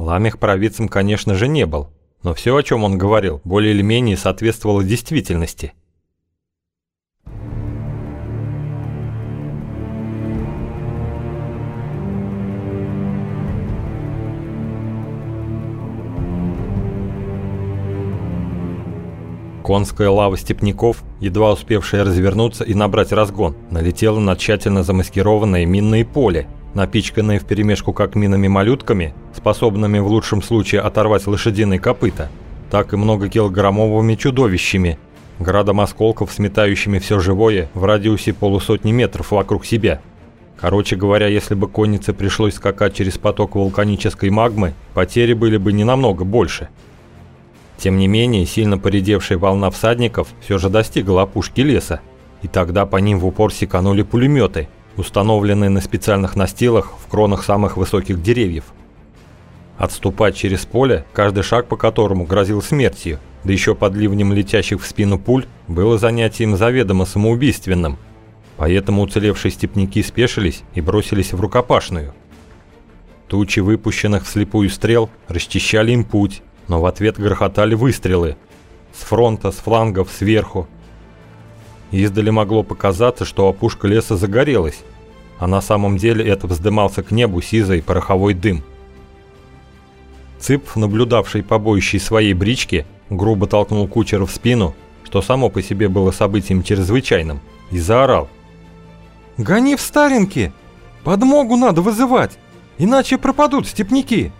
Ламех провидцем, конечно же, не был, но все, о чем он говорил, более или менее соответствовало действительности. Конская лава степняков, едва успевшая развернуться и набрать разгон, налетела на тщательно замаскированное минное поле, напичканное вперемешку как минами-малютками, способными в лучшем случае оторвать лошадиные копыта, так и многокилограммовыми чудовищами, градом осколков, сметающими все живое в радиусе полусотни метров вокруг себя. Короче говоря, если бы коннице пришлось скакать через поток вулканической магмы, потери были бы не намного больше – тем не менее, сильно поредевшая волна всадников все же достигла опушки леса, и тогда по ним в упор секанули пулеметы, установленные на специальных настилах в кронах самых высоких деревьев. Отступать через поле, каждый шаг по которому грозил смертью, да еще под ливнем летящих в спину пуль, было занятием заведомо самоубийственным. Поэтому уцелевшие степняки спешились и бросились в рукопашную. Тучи выпущенных вслепую стрел расчищали им путь, но в ответ грохотали выстрелы. С фронта, с флангов, сверху. Издали могло показаться, что опушка леса загорелась, а на самом деле это вздымался к небу сизый пороховой дым. Цып, наблюдавший побоище своей брички, грубо толкнул кучера в спину, что само по себе было событием чрезвычайным, и заорал. «Гони в старенькие! Подмогу надо вызывать, иначе пропадут степняки!»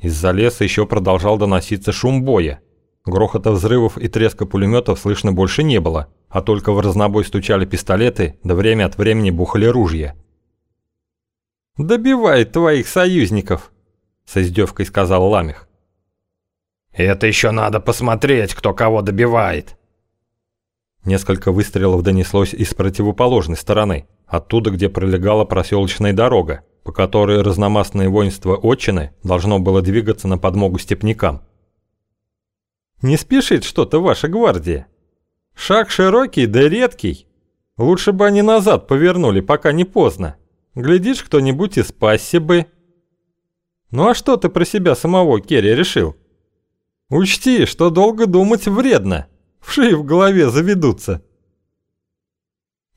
Из-за леса еще продолжал доноситься шум боя. Грохота взрывов и треска пулеметов слышно больше не было, а только в разнобой стучали пистолеты, да время от времени бухали ружья. «Добивает твоих союзников», — с издевкой сказал Ламех. «Это еще надо посмотреть, кто кого добивает». Несколько выстрелов донеслось из противоположной стороны, оттуда, где пролегала проселочная дорога по которой разномастное воинство отчины должно было двигаться на подмогу степнякам. «Не спешит что-то ваша гвардия. Шаг широкий да редкий. Лучше бы они назад повернули, пока не поздно. Глядишь, кто-нибудь и спасся бы». «Ну а что ты про себя самого, Керри, решил? Учти, что долго думать вредно. Вши в голове заведутся».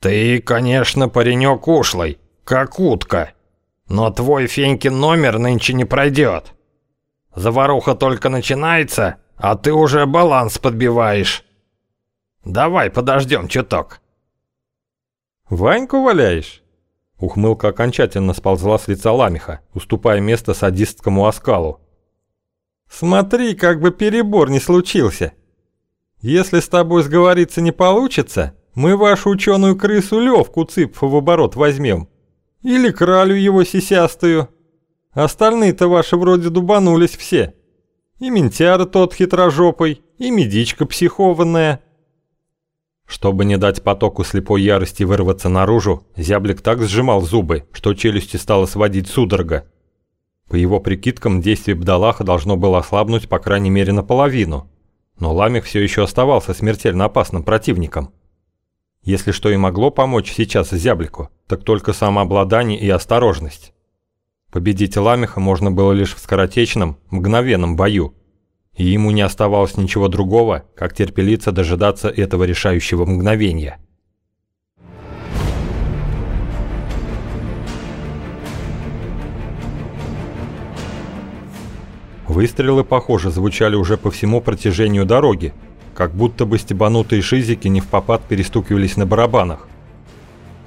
«Ты, конечно, паренек ушлый, как утка», но твой Фенькин номер нынче не пройдет. Заваруха только начинается, а ты уже баланс подбиваешь. Давай подождем чуток. Ваньку валяешь? Ухмылка окончательно сползла с лица Ламиха, уступая место садистскому оскалу. Смотри, как бы перебор не случился. Если с тобой сговориться не получится, мы вашу ученую крысу Левку Цыпфа в оборот возьмем. Или кралю его сисястую. Остальные-то ваши вроде дубанулись все. И ментяра тот хитрожопый, и медичка психованная. Чтобы не дать потоку слепой ярости вырваться наружу, зяблик так сжимал зубы, что челюсти стало сводить судорога. По его прикидкам, действие Бдалаха должно было ослабнуть по крайней мере наполовину. Но Ламих все еще оставался смертельно опасным противником. Если что и могло помочь сейчас зяблику, так только самообладание и осторожность. Победить Ламеха можно было лишь в скоротечном, мгновенном бою, и ему не оставалось ничего другого, как терпелиться дожидаться этого решающего мгновения. Выстрелы, похоже, звучали уже по всему протяжению дороги, как будто бы стебанутые шизики не в попад перестукивались на барабанах.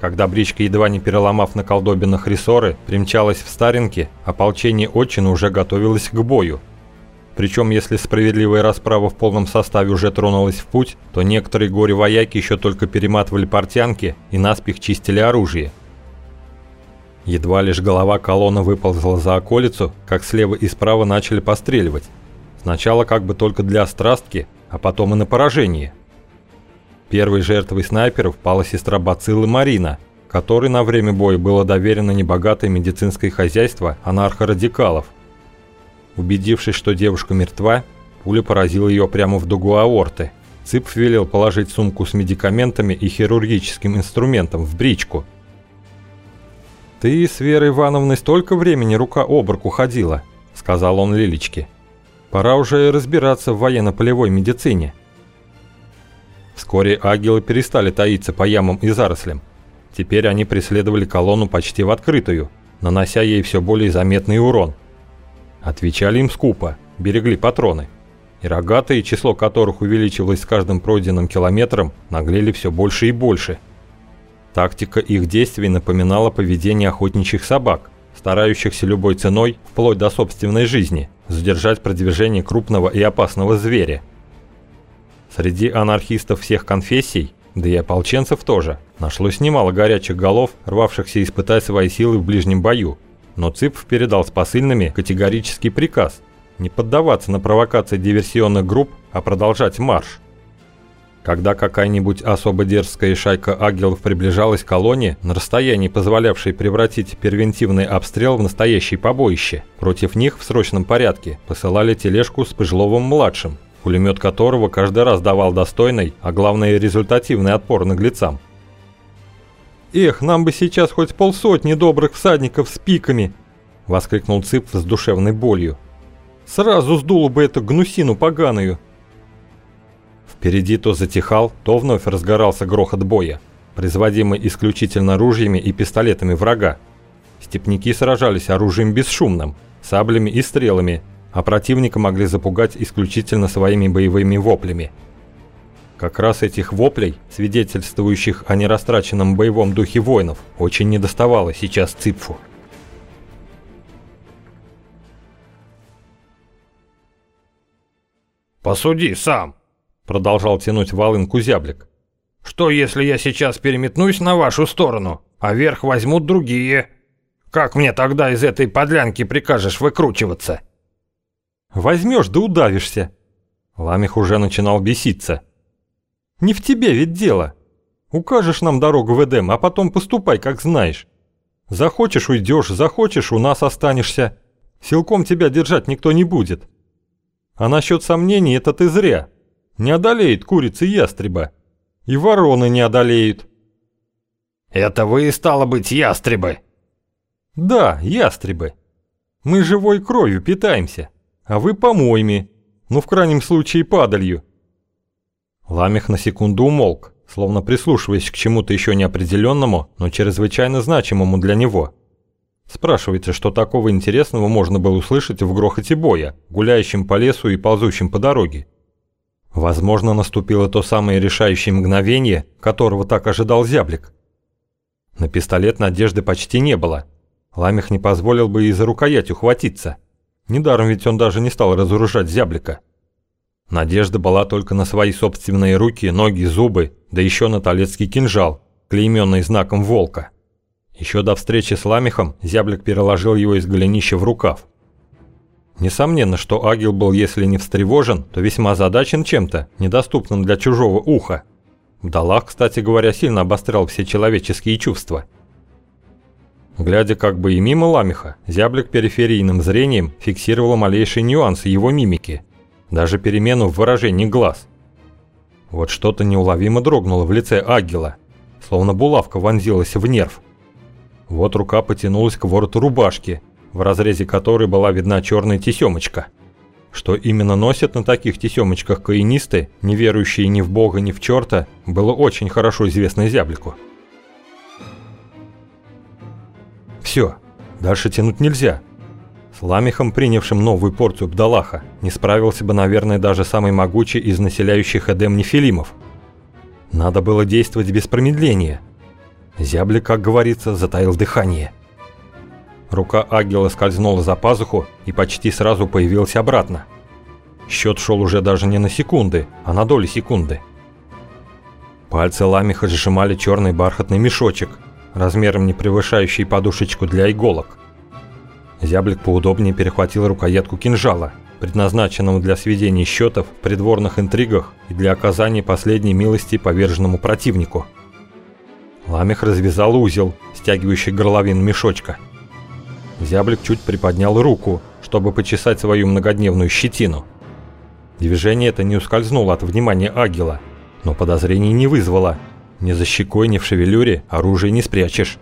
Когда бричка, едва не переломав на колдобинах рессоры, примчалась в старинке, ополчение отчины уже готовилось к бою. Причем, если справедливая расправа в полном составе уже тронулась в путь, то некоторые горе-вояки еще только перематывали портянки и наспех чистили оружие. Едва лишь голова колонны выползла за околицу, как слева и справа начали постреливать. Сначала как бы только для страстки, а потом и на поражение. Первой жертвой снайперов пала сестра Бациллы Марина, которой на время боя было доверено небогатое медицинское хозяйство анархо-радикалов. Убедившись, что девушка мертва, пуля поразила ее прямо в дугу аорты. Цып велел положить сумку с медикаментами и хирургическим инструментом в бричку. «Ты с Верой Ивановной столько времени рука об руку ходила», — сказал он Лилечке. «Пора уже разбираться в военно-полевой медицине». Вскоре агилы перестали таиться по ямам и зарослям. Теперь они преследовали колонну почти в открытую, нанося ей все более заметный урон. Отвечали им скупо, берегли патроны. И рогатые, число которых увеличивалось с каждым пройденным километром, наглели все больше и больше. Тактика их действий напоминала поведение охотничьих собак, старающихся любой ценой, вплоть до собственной жизни, задержать продвижение крупного и опасного зверя – Среди анархистов всех конфессий, да и ополченцев тоже, нашлось немало горячих голов, рвавшихся испытать свои силы в ближнем бою. Но Цыпов передал с посыльными категорический приказ не поддаваться на провокации диверсионных групп, а продолжать марш. Когда какая-нибудь особо дерзкая шайка агелов приближалась к колонне, на расстоянии, позволявшей превратить первентивный обстрел в настоящее побоище, против них в срочном порядке посылали тележку с Пыжловым-младшим, пулемет которого каждый раз давал достойный, а главное результативный отпор наглецам. «Эх, нам бы сейчас хоть полсотни добрых всадников с пиками!» — воскликнул Цып с душевной болью. «Сразу сдуло бы эту гнусину поганую!» Впереди то затихал, то вновь разгорался грохот боя, производимый исключительно ружьями и пистолетами врага. Степники сражались оружием бесшумным, саблями и стрелами, а противника могли запугать исключительно своими боевыми воплями. Как раз этих воплей, свидетельствующих о нерастраченном боевом духе воинов, очень недоставало сейчас Ципфу. «Посуди сам», — продолжал тянуть Валын Кузяблик. «Что, если я сейчас переметнусь на вашу сторону, а верх возьмут другие? Как мне тогда из этой подлянки прикажешь выкручиваться?» Возьмешь да удавишься. Ламих уже начинал беситься. Не в тебе ведь дело. Укажешь нам дорогу в Эдем, а потом поступай, как знаешь. Захочешь – уйдешь, захочешь – у нас останешься. Силком тебя держать никто не будет. А насчет сомнений – это ты зря. Не одолеет курицы ястреба. И вороны не одолеют. Это вы, стало быть, ястребы? Да, ястребы. Мы живой кровью питаемся а вы помоями, ну в крайнем случае падалью». Ламех на секунду умолк, словно прислушиваясь к чему-то еще неопределенному, но чрезвычайно значимому для него. Спрашивается, что такого интересного можно было услышать в грохоте боя, гуляющем по лесу и ползущем по дороге. Возможно, наступило то самое решающее мгновение, которого так ожидал зяблик. На пистолет надежды почти не было. Ламех не позволил бы и за рукоять ухватиться. Недаром ведь он даже не стал разоружать зяблика. Надежда была только на свои собственные руки, ноги, зубы, да еще на талецкий кинжал, клейменный знаком волка. Еще до встречи с Ламихом зяблик переложил его из голенища в рукав. Несомненно, что Агил был, если не встревожен, то весьма задачен чем-то, недоступным для чужого уха. Далах, кстати говоря, сильно обострял все человеческие чувства – Глядя как бы и мимо Ламиха, зяблик периферийным зрением фиксировал малейшие нюансы его мимики, даже перемену в выражении глаз. Вот что-то неуловимо дрогнуло в лице Агила, словно булавка вонзилась в нерв. Вот рука потянулась к вороту рубашки, в разрезе которой была видна черная тесемочка. Что именно носят на таких тесемочках каинисты, не верующие ни в бога, ни в черта, было очень хорошо известно зяблику. Все, дальше тянуть нельзя. С Ламихом, принявшим новую порцию Бдалаха, не справился бы, наверное, даже самый могучий из населяющих Эдем Нефилимов. Надо было действовать без промедления. Зябли, как говорится, затаил дыхание. Рука Агила скользнула за пазуху и почти сразу появилась обратно. Счет шел уже даже не на секунды, а на доли секунды. Пальцы Ламиха сжимали черный бархатный мешочек – размером не превышающий подушечку для иголок. Зяблик поудобнее перехватил рукоятку кинжала, предназначенного для сведения счетов в придворных интригах и для оказания последней милости поверженному противнику. Ламех развязал узел, стягивающий горловину мешочка. Зяблик чуть приподнял руку, чтобы почесать свою многодневную щетину. Движение это не ускользнуло от внимания Агила, но подозрений не вызвало. Ни за щекой, ни в шевелюре оружие не спрячешь.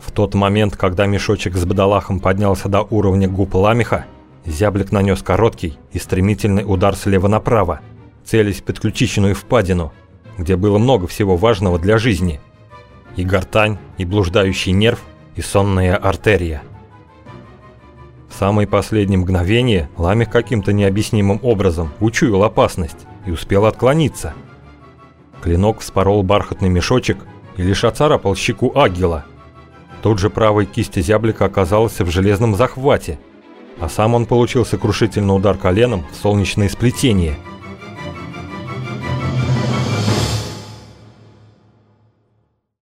В тот момент, когда мешочек с бадалахом поднялся до уровня губ ламиха, зяблик нанес короткий и стремительный удар слева направо, целясь в подключичную впадину, где было много всего важного для жизни. И гортань, и блуждающий нерв, и сонная артерия. В самое последнее мгновение Ламих каким-то необъяснимым образом учуял опасность и успел отклониться. Клинок вспорол бархатный мешочек и лишь оцарапал щеку Агила. Тут же правая кисть зяблика оказалась в железном захвате, а сам он получил сокрушительный удар коленом в солнечное сплетение –